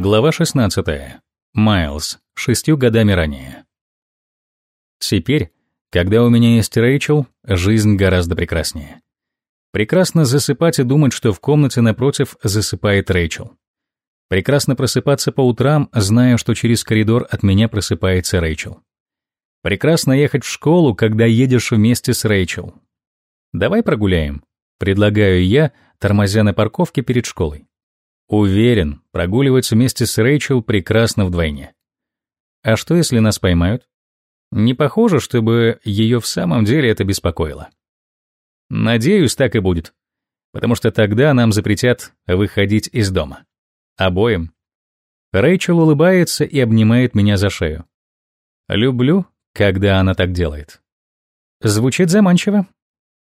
Глава 16. Майлз. Шестью годами ранее. Теперь, когда у меня есть Рэйчел, жизнь гораздо прекраснее. Прекрасно засыпать и думать, что в комнате напротив засыпает Рэйчел. Прекрасно просыпаться по утрам, зная, что через коридор от меня просыпается Рэйчел. Прекрасно ехать в школу, когда едешь вместе с Рэйчел. Давай прогуляем, предлагаю я, тормозя на парковке перед школой. Уверен, прогуливать вместе с Рэйчел прекрасно вдвойне. А что, если нас поймают? Не похоже, чтобы ее в самом деле это беспокоило. Надеюсь, так и будет. Потому что тогда нам запретят выходить из дома. Обоим. Рэйчел улыбается и обнимает меня за шею. Люблю, когда она так делает. Звучит заманчиво.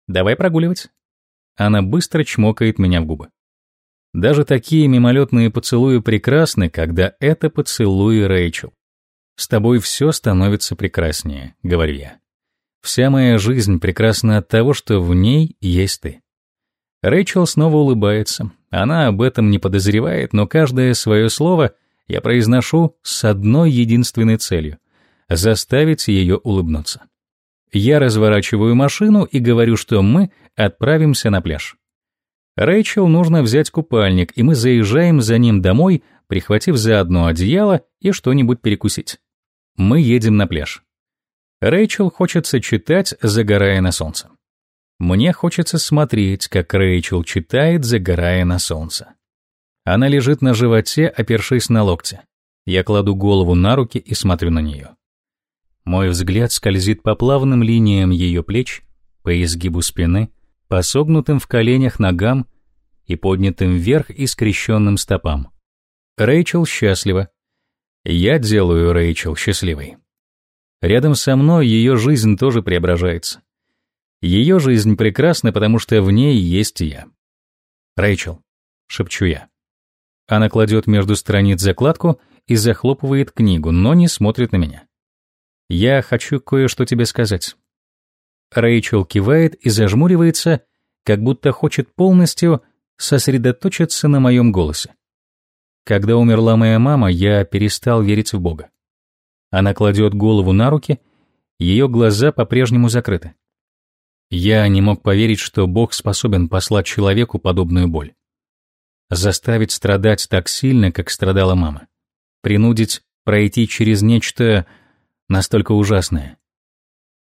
Давай прогуливать. Она быстро чмокает меня в губы. Даже такие мимолетные поцелуи прекрасны, когда это поцелуи Рэйчел. «С тобой все становится прекраснее», — говорю я. «Вся моя жизнь прекрасна от того, что в ней есть ты». Рэйчел снова улыбается. Она об этом не подозревает, но каждое свое слово я произношу с одной единственной целью — заставить ее улыбнуться. Я разворачиваю машину и говорю, что мы отправимся на пляж. Рэйчел нужно взять купальник, и мы заезжаем за ним домой, прихватив заодно одеяло и что-нибудь перекусить. Мы едем на пляж. Рэйчел хочется читать, загорая на солнце. Мне хочется смотреть, как Рэйчел читает, загорая на солнце. Она лежит на животе, опершись на локте. Я кладу голову на руки и смотрю на нее. Мой взгляд скользит по плавным линиям ее плеч, по изгибу спины, по согнутым в коленях ногам и поднятым вверх и скрещенным стопам. Рэйчел счастлива. Я делаю Рэйчел счастливой. Рядом со мной ее жизнь тоже преображается. Ее жизнь прекрасна, потому что в ней есть я. «Рэйчел», — шепчу я. Она кладет между страниц закладку и захлопывает книгу, но не смотрит на меня. «Я хочу кое-что тебе сказать». Рэйчел кивает и зажмуривается, как будто хочет полностью сосредоточиться на моем голосе. Когда умерла моя мама, я перестал верить в Бога. Она кладет голову на руки, ее глаза по-прежнему закрыты. Я не мог поверить, что Бог способен послать человеку подобную боль. Заставить страдать так сильно, как страдала мама. Принудить пройти через нечто настолько ужасное.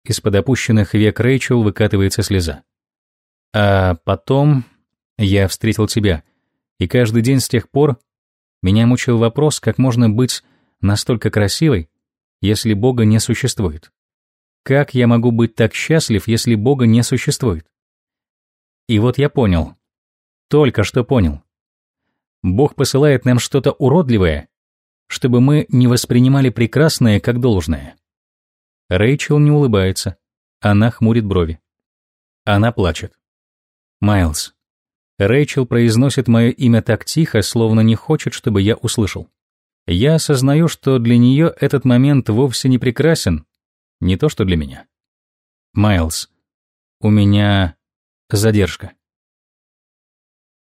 Из-под опущенных век Рэйчел выкатывается слеза. А потом я встретил тебя, и каждый день с тех пор меня мучил вопрос, как можно быть настолько красивой, если Бога не существует. Как я могу быть так счастлив, если Бога не существует? И вот я понял. Только что понял. Бог посылает нам что-то уродливое, чтобы мы не воспринимали прекрасное как должное. Рэйчел не улыбается. Она хмурит брови. Она плачет. Майлз. Рэйчел произносит мое имя так тихо, словно не хочет, чтобы я услышал. Я осознаю, что для нее этот момент вовсе не прекрасен, не то что для меня. Майлз, у меня задержка.